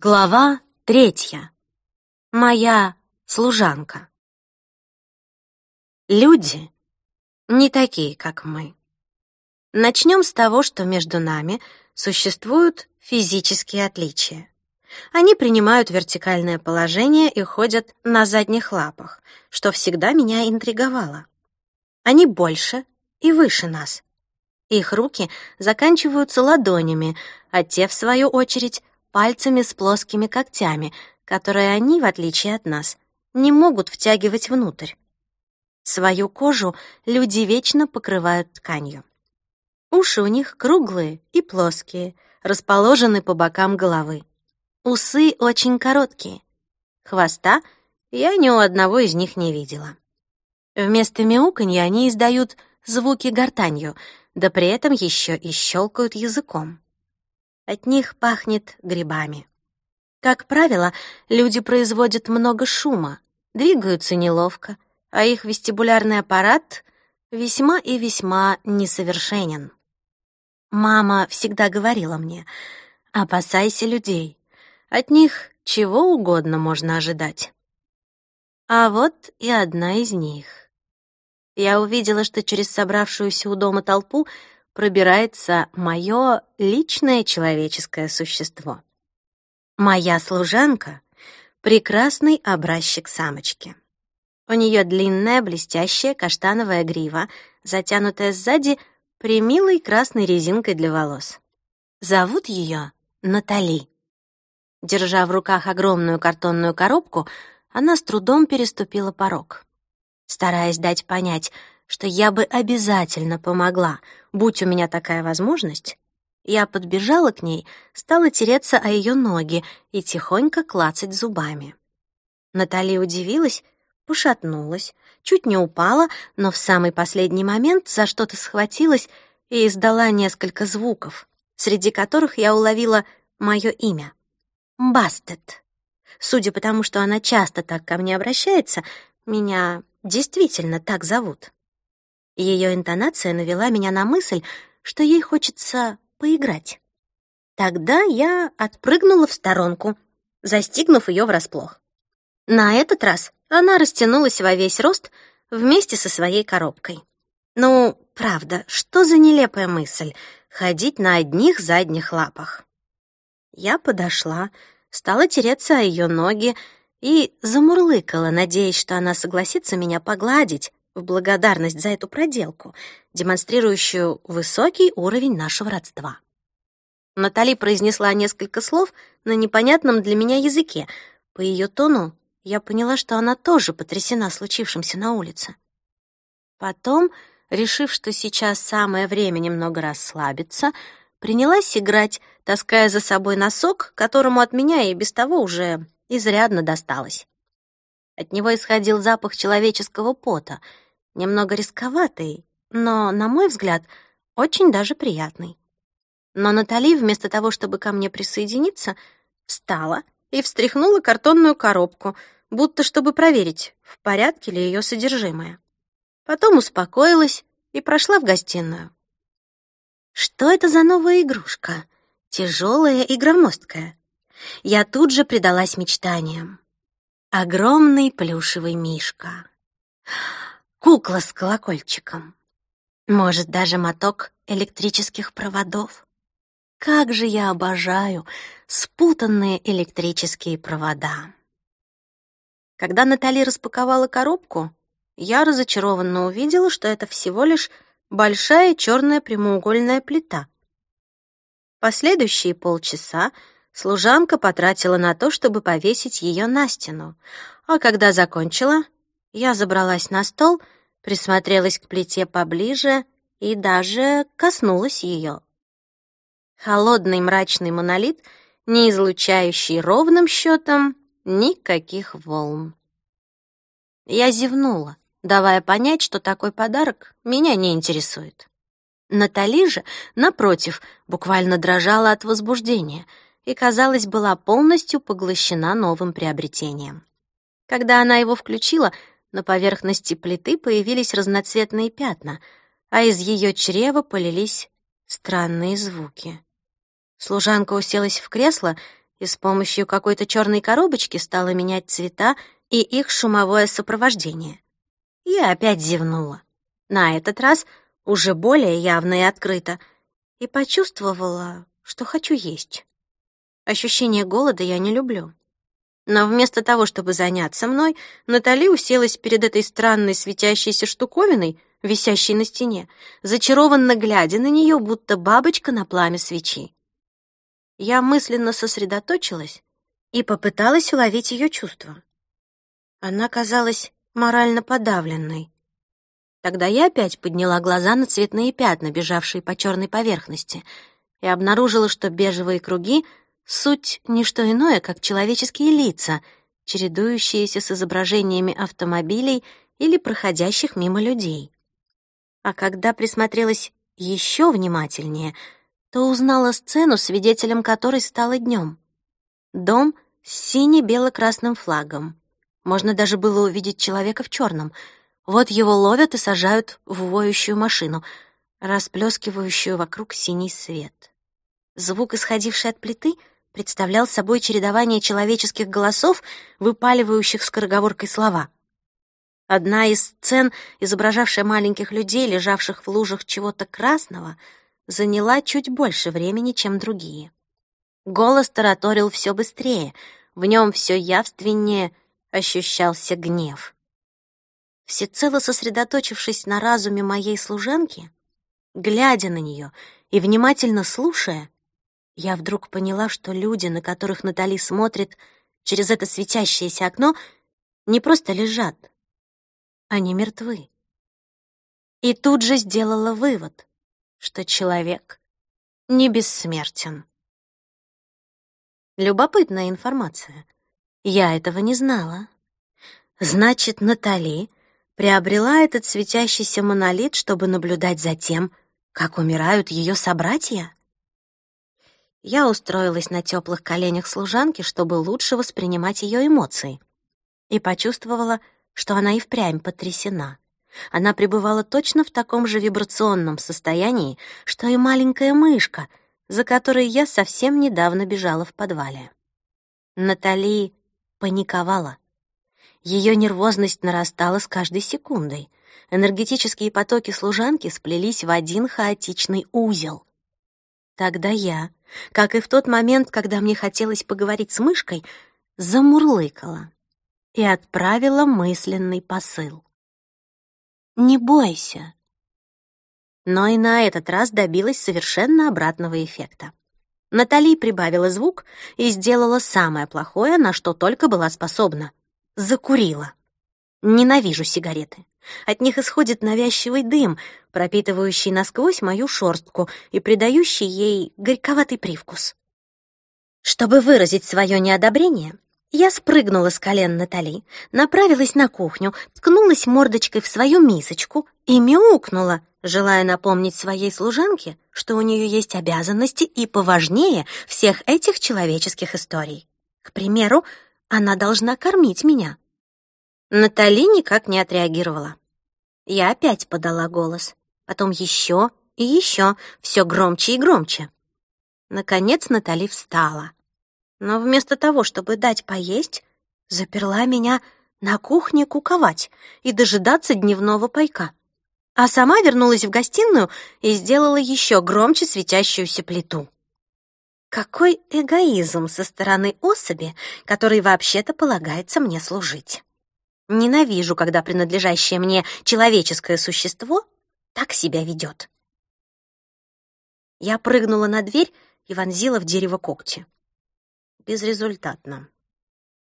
Глава третья. Моя служанка. Люди не такие, как мы. Начнем с того, что между нами существуют физические отличия. Они принимают вертикальное положение и ходят на задних лапах, что всегда меня интриговало. Они больше и выше нас. Их руки заканчиваются ладонями, а те, в свою очередь, пальцами с плоскими когтями, которые они, в отличие от нас, не могут втягивать внутрь. Свою кожу люди вечно покрывают тканью. Уши у них круглые и плоские, расположены по бокам головы. Усы очень короткие. Хвоста я ни у одного из них не видела. Вместо мяуканья они издают звуки гортанью, да при этом еще и щелкают языком. От них пахнет грибами. Как правило, люди производят много шума, двигаются неловко, а их вестибулярный аппарат весьма и весьма несовершенен. Мама всегда говорила мне, опасайся людей, от них чего угодно можно ожидать. А вот и одна из них. Я увидела, что через собравшуюся у дома толпу пробирается мое личное человеческое существо. Моя служанка — прекрасный образчик самочки. У нее длинная блестящая каштановая грива, затянутая сзади примилой красной резинкой для волос. Зовут ее Натали. Держа в руках огромную картонную коробку, она с трудом переступила порог. Стараясь дать понять, что я бы обязательно помогла, будь у меня такая возможность, я подбежала к ней, стала тереться о ее ноги и тихонько клацать зубами. Натали удивилась, пошатнулась, чуть не упала, но в самый последний момент за что-то схватилась и издала несколько звуков, среди которых я уловила мое имя — Бастет. Судя по тому, что она часто так ко мне обращается, меня действительно так зовут. Ее интонация навела меня на мысль, что ей хочется поиграть. Тогда я отпрыгнула в сторонку, застигнув ее врасплох. На этот раз она растянулась во весь рост вместе со своей коробкой. Ну, правда, что за нелепая мысль — ходить на одних задних лапах. Я подошла, стала тереться о ее ноги и замурлыкала, надеясь, что она согласится меня погладить, в благодарность за эту проделку, демонстрирующую высокий уровень нашего родства. Натали произнесла несколько слов на непонятном для меня языке. По ее тону я поняла, что она тоже потрясена случившимся на улице. Потом, решив, что сейчас самое время немного расслабиться, принялась играть, таская за собой носок, которому от меня и без того уже изрядно досталось. От него исходил запах человеческого пота — немного рисковатый, но, на мой взгляд, очень даже приятный. Но Натали, вместо того, чтобы ко мне присоединиться, встала и встряхнула картонную коробку, будто чтобы проверить, в порядке ли ее содержимое. Потом успокоилась и прошла в гостиную. Что это за новая игрушка? Тяжелая и громоздкая. Я тут же предалась мечтаниям. Огромный плюшевый мишка кукла с колокольчиком. Может, даже моток электрических проводов. Как же я обожаю спутанные электрические провода. Когда Натали распаковала коробку, я разочарованно увидела, что это всего лишь большая черная прямоугольная плита. Последующие полчаса служанка потратила на то, чтобы повесить ее на стену, а когда закончила, я забралась на стол, присмотрелась к плите поближе и даже коснулась ее. Холодный мрачный монолит, не излучающий ровным счетом никаких волн. Я зевнула, давая понять, что такой подарок меня не интересует. Натали же, напротив, буквально дрожала от возбуждения и, казалось, была полностью поглощена новым приобретением. Когда она его включила, на поверхности плиты появились разноцветные пятна, а из ее чрева полились странные звуки. Служанка уселась в кресло и с помощью какой-то черной коробочки стала менять цвета и их шумовое сопровождение. Я опять зевнула. На этот раз уже более явно и открыто, и почувствовала, что хочу есть. Ощущение голода я не люблю. Но вместо того, чтобы заняться мной, Натали уселась перед этой странной светящейся штуковиной, висящей на стене, зачарованно глядя на нее, будто бабочка на пламя свечи. Я мысленно сосредоточилась и попыталась уловить ее чувства. Она казалась морально подавленной. Тогда я опять подняла глаза на цветные пятна, бежавшие по черной поверхности, и обнаружила, что бежевые круги — суть не что иное, как человеческие лица, чередующиеся с изображениями автомобилей или проходящих мимо людей. А когда присмотрелась еще внимательнее, то узнала сцену, свидетелем которой стало днем. Дом с сине-бело-красным флагом. Можно даже было увидеть человека в черном. Вот его ловят и сажают в воющую машину, расплескивающую вокруг синий свет. Звук, исходивший от плиты, представлял собой чередование человеческих голосов, выпаливающих скороговоркой слова. Одна из сцен, изображавшая маленьких людей, лежавших в лужах чего-то красного, заняла чуть больше времени, чем другие. Голос тараторил все быстрее, в нем все явственнее — ощущался гнев. Всецело сосредоточившись на разуме моей служанки, глядя на нее и внимательно слушая, я вдруг поняла, что люди, на которых Натали смотрит через это светящееся окно, не просто лежат, они мертвы. И тут же сделала вывод, что человек не бессмертен. Любопытная информация — я этого не знала. Значит, Натали приобрела этот светящийся монолит, чтобы наблюдать за тем, как умирают ее собратья? Я устроилась на теплых коленях служанки, чтобы лучше воспринимать ее эмоции, и почувствовала, что она и впрямь потрясена. Она пребывала точно в таком же вибрационном состоянии, что и маленькая мышка, за которой я совсем недавно бежала в подвале. Натали паниковала. Ее нервозность нарастала с каждой секундой. Энергетические потоки служанки сплелись в один хаотичный узел. Тогда я, как и в тот момент, когда мне хотелось поговорить с мышкой, замурлыкала и отправила мысленный посыл. «Не бойся». Но и на этот раз добилась совершенно обратного эффекта. Натали прибавила звук и сделала самое плохое, на что только была способна. Закурила. Ненавижу сигареты. От них исходит навязчивый дым, пропитывающий насквозь мою шорстку и придающий ей горьковатый привкус. Чтобы выразить свое неодобрение, я спрыгнула с колен Натали, направилась на кухню, ткнулась мордочкой в свою мисочку и мяукнула, желая напомнить своей служанке, что у нее есть обязанности и поважнее всех этих человеческих историй. К примеру, она должна кормить меня. Натали никак не отреагировала. Я опять подала голос, потом еще и еще, все громче и громче. Наконец Натали встала но вместо того, чтобы дать поесть, заперла меня на кухне куковать и дожидаться дневного пайка. А сама вернулась в гостиную и сделала еще громче светящуюся плиту. Какой эгоизм со стороны особи, которой вообще-то полагается мне служить. Ненавижу, когда принадлежащее мне человеческое существо так себя ведет. Я прыгнула на дверь и вонзила в дерево когти безрезультатно.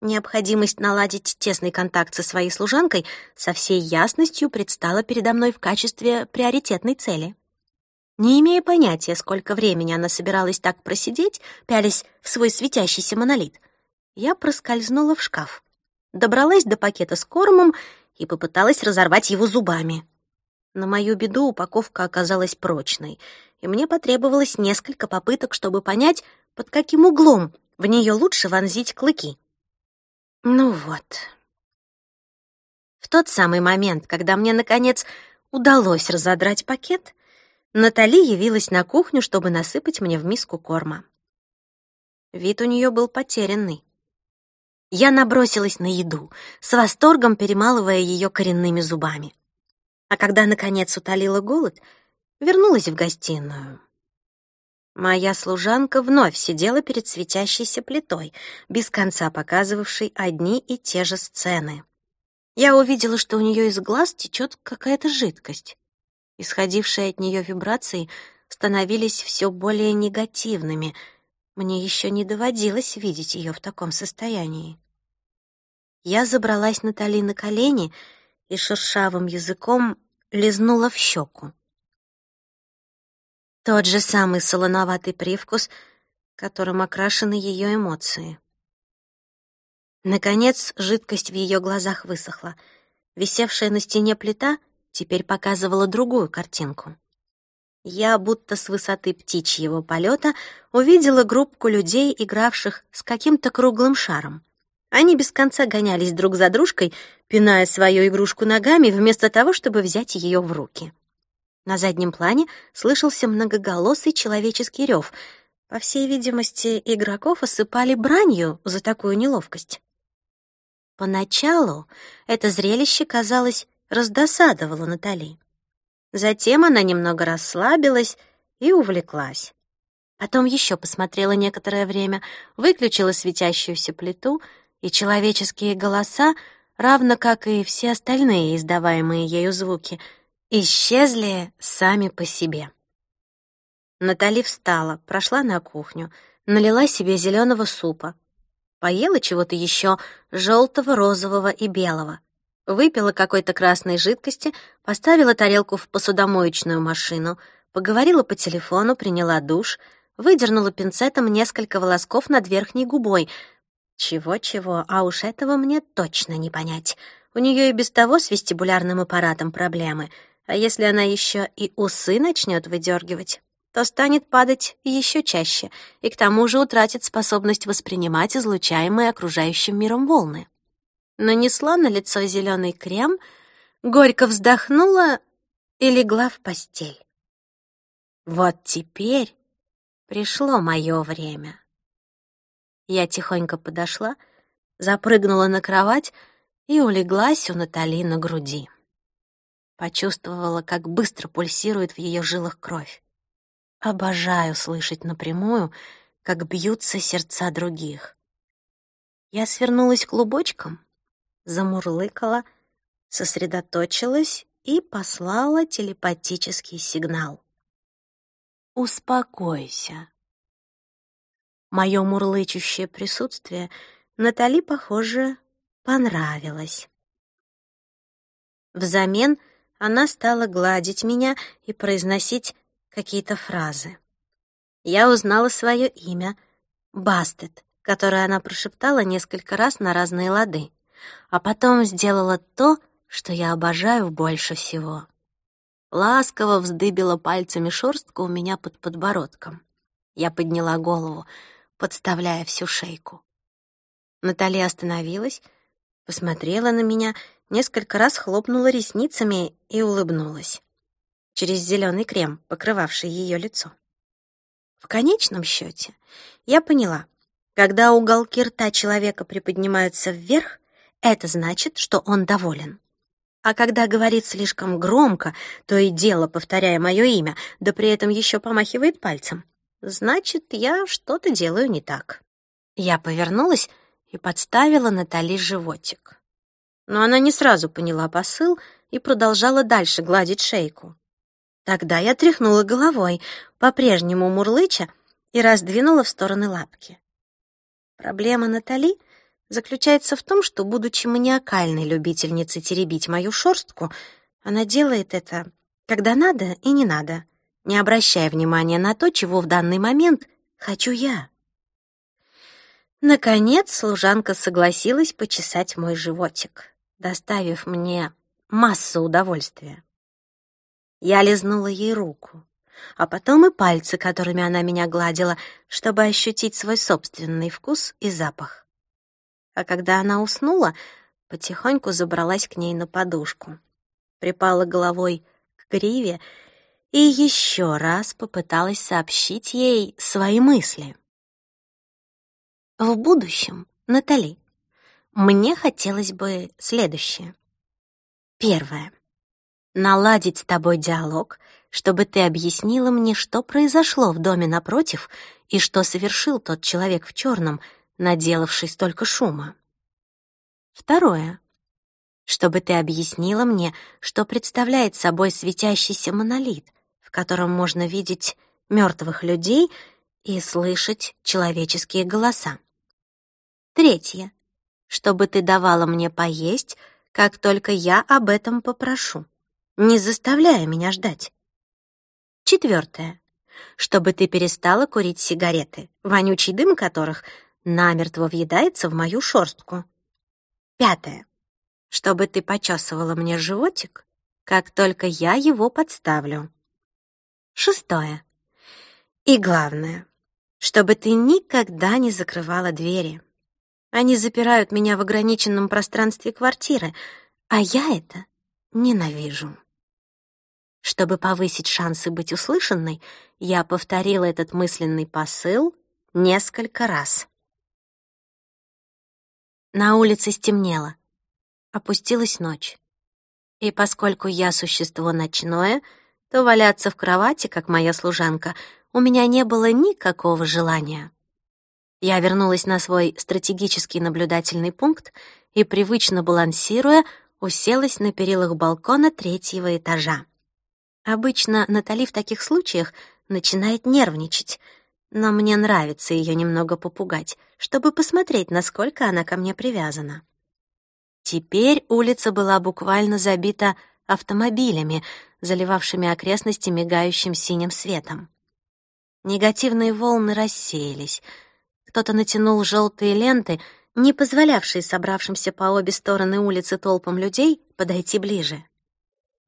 Необходимость наладить тесный контакт со своей служанкой со всей ясностью предстала передо мной в качестве приоритетной цели. Не имея понятия, сколько времени она собиралась так просидеть, пялись в свой светящийся монолит, я проскользнула в шкаф, добралась до пакета с кормом и попыталась разорвать его зубами. На мою беду упаковка оказалась прочной, и мне потребовалось несколько попыток, чтобы понять, под каким углом в нее лучше вонзить клыки. Ну вот. В тот самый момент, когда мне, наконец, удалось разодрать пакет, Натали явилась на кухню, чтобы насыпать мне в миску корма. Вид у нее был потерянный. Я набросилась на еду, с восторгом перемалывая ее коренными зубами. А когда, наконец, утолила голод, вернулась в гостиную. Моя служанка вновь сидела перед светящейся плитой, без конца показывавшей одни и те же сцены. Я увидела, что у нее из глаз течет какая-то жидкость. Исходившие от нее вибрации становились все более негативными. Мне еще не доводилось видеть ее в таком состоянии. Я забралась Натали на колени и шершавым языком лизнула в щеку. Тот же самый солоноватый привкус, которым окрашены ее эмоции. Наконец, жидкость в ее глазах высохла. Висевшая на стене плита теперь показывала другую картинку. Я, будто с высоты птичьего полета, увидела группку людей, игравших с каким-то круглым шаром. Они без конца гонялись друг за дружкой, пиная свою игрушку ногами, вместо того, чтобы взять ее в руки. На заднем плане слышался многоголосый человеческий рев. По всей видимости, игроков осыпали бранью за такую неловкость. Поначалу это зрелище, казалось, раздосадовало Натали. Затем она немного расслабилась и увлеклась. Потом еще посмотрела некоторое время, выключила светящуюся плиту, и человеческие голоса, равно как и все остальные издаваемые ею звуки — исчезли сами по себе. Натали встала, прошла на кухню, налила себе зеленого супа, поела чего-то еще желтого, розового и белого, выпила какой-то красной жидкости, поставила тарелку в посудомоечную машину, поговорила по телефону, приняла душ, выдернула пинцетом несколько волосков над верхней губой. Чего-чего, а уж этого мне точно не понять. У нее и без того с вестибулярным аппаратом проблемы — а если она еще и усы начнет выдергивать, то станет падать еще чаще и к тому же утратит способность воспринимать излучаемые окружающим миром волны. Нанесла на лицо зеленый крем, горько вздохнула и легла в постель. Вот теперь пришло мое время. Я тихонько подошла, запрыгнула на кровать и улеглась у Натали на груди. Почувствовала, как быстро пульсирует в ее жилах кровь. Обожаю слышать напрямую, как бьются сердца других. Я свернулась клубочком, замурлыкала, сосредоточилась и послала телепатический сигнал. «Успокойся». Мое мурлычущее присутствие Натали, похоже, понравилось. Взамен — она стала гладить меня и произносить какие-то фразы. Я узнала свое имя — Бастет, которое она прошептала несколько раз на разные лады, а потом сделала то, что я обожаю больше всего. Ласково вздыбила пальцами шорстку у меня под подбородком. Я подняла голову, подставляя всю шейку. Наталья остановилась, посмотрела на меня несколько раз хлопнула ресницами и улыбнулась. Через зеленый крем, покрывавший ее лицо. В конечном счете я поняла, когда уголки рта человека приподнимаются вверх, это значит, что он доволен. А когда говорит слишком громко, то и дело повторяя мое имя, да при этом еще помахивает пальцем, значит, я что-то делаю не так. Я повернулась и подставила Натали животик но она не сразу поняла посыл и продолжала дальше гладить шейку. Тогда я тряхнула головой, по-прежнему мурлыча, и раздвинула в стороны лапки. Проблема Натали заключается в том, что, будучи маниакальной любительницей теребить мою шорстку, она делает это, когда надо и не надо, не обращая внимания на то, чего в данный момент хочу я. Наконец служанка согласилась почесать мой животик доставив мне массу удовольствия. Я лизнула ей руку, а потом и пальцы, которыми она меня гладила, чтобы ощутить свой собственный вкус и запах. А когда она уснула, потихоньку забралась к ней на подушку, припала головой к гриве и еще раз попыталась сообщить ей свои мысли. В будущем, Натали, мне хотелось бы следующее. Первое. Наладить с тобой диалог, чтобы ты объяснила мне, что произошло в доме напротив и что совершил тот человек в черном, наделавший столько шума. Второе. Чтобы ты объяснила мне, что представляет собой светящийся монолит, в котором можно видеть мертвых людей и слышать человеческие голоса. Третье чтобы ты давала мне поесть, как только я об этом попрошу, не заставляя меня ждать. Четвертое. Чтобы ты перестала курить сигареты, вонючий дым которых намертво въедается в мою шорстку. Пятое. Чтобы ты почесывала мне животик, как только я его подставлю. Шестое. И главное, чтобы ты никогда не закрывала двери. Они запирают меня в ограниченном пространстве квартиры, а я это ненавижу. Чтобы повысить шансы быть услышанной, я повторила этот мысленный посыл несколько раз. На улице стемнело. Опустилась ночь. И поскольку я существо ночное, то валяться в кровати, как моя служанка, у меня не было никакого желания. Я вернулась на свой стратегический наблюдательный пункт и, привычно балансируя, уселась на перилах балкона третьего этажа. Обычно Натали в таких случаях начинает нервничать, но мне нравится ее немного попугать, чтобы посмотреть, насколько она ко мне привязана. Теперь улица была буквально забита автомобилями, заливавшими окрестности мигающим синим светом. Негативные волны рассеялись — кто-то натянул желтые ленты, не позволявшие собравшимся по обе стороны улицы толпам людей подойти ближе.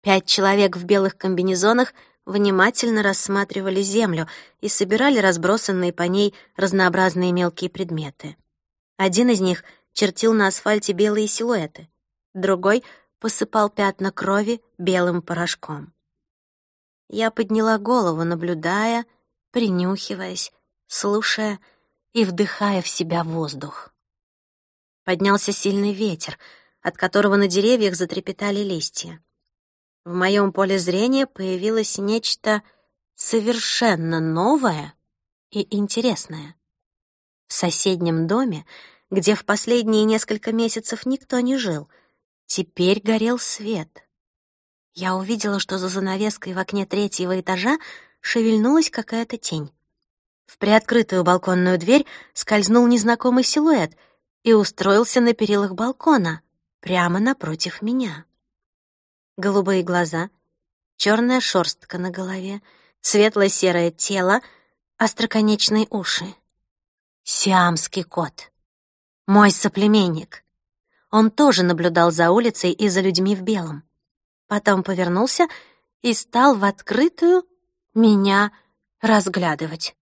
Пять человек в белых комбинезонах внимательно рассматривали землю и собирали разбросанные по ней разнообразные мелкие предметы. Один из них чертил на асфальте белые силуэты, другой посыпал пятна крови белым порошком. Я подняла голову, наблюдая, принюхиваясь, слушая — и вдыхая в себя воздух. Поднялся сильный ветер, от которого на деревьях затрепетали листья. В моем поле зрения появилось нечто совершенно новое и интересное. В соседнем доме, где в последние несколько месяцев никто не жил, теперь горел свет. Я увидела, что за занавеской в окне третьего этажа шевельнулась какая-то тень. В приоткрытую балконную дверь скользнул незнакомый силуэт и устроился на перилах балкона, прямо напротив меня. Голубые глаза, черная шерстка на голове, светло-серое тело, остроконечные уши. Сиамский кот. Мой соплеменник. Он тоже наблюдал за улицей и за людьми в белом. Потом повернулся и стал в открытую меня разглядывать.